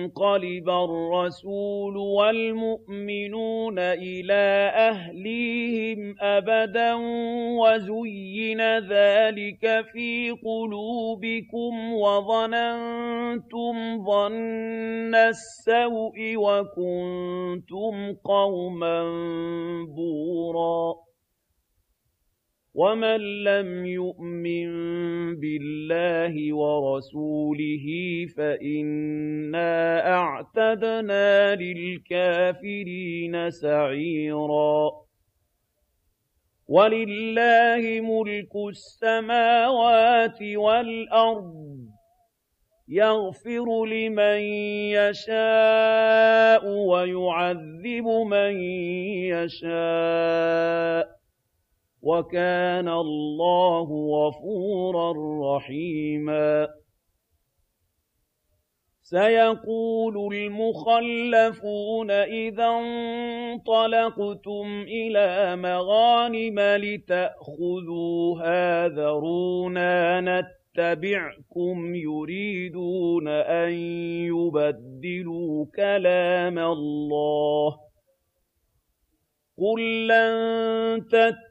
يَنقَلِبَ الرَّسُولُ وَالْمُؤْمِنُونَ إِلَىٰ أَهْلِيهِمْ أَبَدًا وَزُيِّنَ ذَٰلِكَ فِي قُلُوبِكُمْ وَظَنَنتُمْ ظَنَّ السَّوْءِ وَكُنتُمْ قَوْمًا بُورًا وَمَن لَّمْ يُؤْمِن بِاللَّهِ وَرَسُولِهِ فَإِنَّا أَعْتَدْنَا لِلْكَافِرِينَ سَعِيرًا. وَلِلَّهِ مُلْكُ السَّمَاوَاتِ وَالْأَرْضِ ۚ يَغْفِرُ لِمَن يَشَاءُ ويعذب من يشاء. وكان الله غفورا رحيما. سيقول المخلفون إذا انطلقتم إلى مغانم لتأخذوها ذرونا نتبعكم يريدون أن يبدلوا كلام الله. قل لن تتبعوا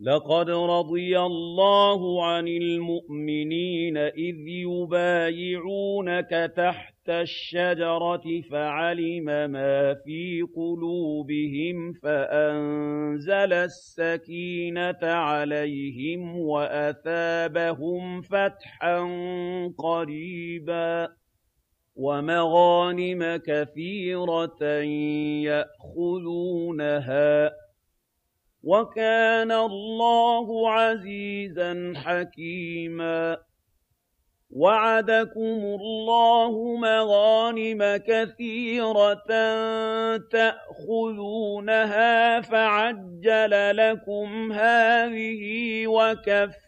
لقد رضي الله عن المؤمنين إذ يبايعونك تحت الشجرة فعلم ما في قلوبهم فأنزل السكينة عليهم وأثابهم فتحا قريبا ومغانم كثيرة يأخذونها وكان الله عزيزا حكيما. وعدكم الله مغانم كثيرة تأخذونها فعجل لكم هذه وكف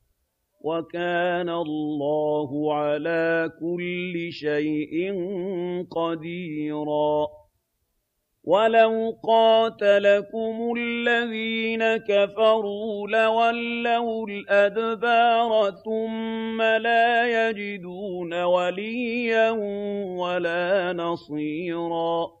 وكان الله على كل شيء قديرا. ولو قاتلكم الذين كفروا لولوا الأدبار ثم لا يجدون وليا ولا نصيرا.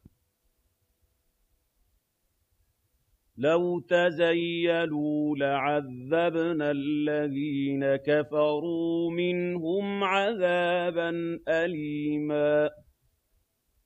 لَوْ تَزَيَّلُوا لَعَذَّبْنَا الَّذِينَ كَفَرُوا مِنْهُمْ عَذَابًا أَلِيمًا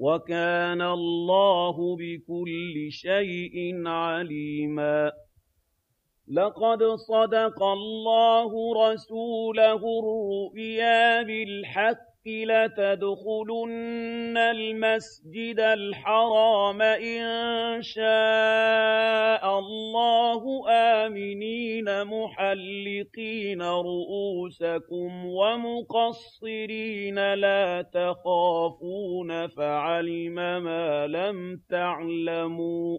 وَكَانَ اللَّهُ بِكُلِّ شَيْءٍ عَلِيمًا. لَقَدْ صَدَقَ اللَّهُ رَسُولَهُ الرُّؤْيَا بِالْحَقِّ لَتَدْخُلُنَّ الْمَسْجِدَ الْحَرَامَ إِن شَاءَ اللَّهُ. آمِنِينَ مُحَلِّقِينَ رُءُوسَكُمْ وَمُقَصِّرِينَ لَا تَخَافُونَ. فَعَلِمَ مَا لَمْ تَعْلَمُوا.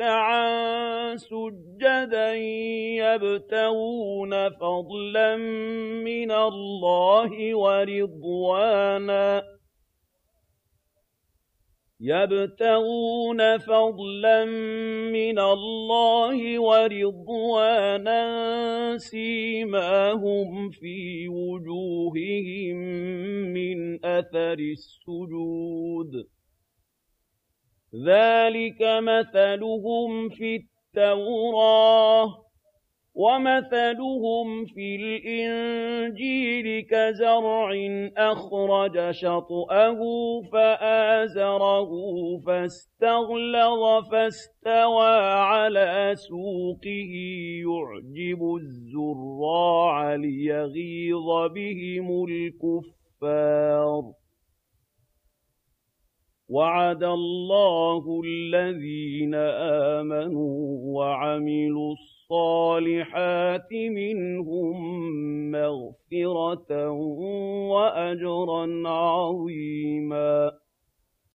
رُكَّعًا سُجَّدًا يَبْتَغُونَ فَضْلًا مِّنَ اللَّهِ وَرِضْوَانًا يَبْتَغُونَ فَضْلًا مِّنَ اللَّهِ وَرِضْوَانًا سِيمَاهُمْ فِي وُجُوهِهِم مِّنْ أَثَرِ السُّجُودِ ذَٰلِكَ مَثَلُهُمْ فِي التَّوْرَاةِ ۚ وَمَثَلُهُمْ فِي الْإِنجِيلِ كَزَرْعٍ أَخْرَجَ شَطْأَهُ فَآزَرَهُ فَاسْتَغْلَظَ فَاسْتَوَىٰ عَلَىٰ سُوقِهِ يُعْجِبُ الزُّرَّاعَ لِيَغِيظَ بِهِمُ الْكُفَّارَ وَعَدَ اللَّهُ الَّذِينَ آمَنُوا وَعَمِلُوا الصَّالِحَاتِ مِنْهُم مَّغْفِرَةً وَأَجْرًا عَظِيمًا.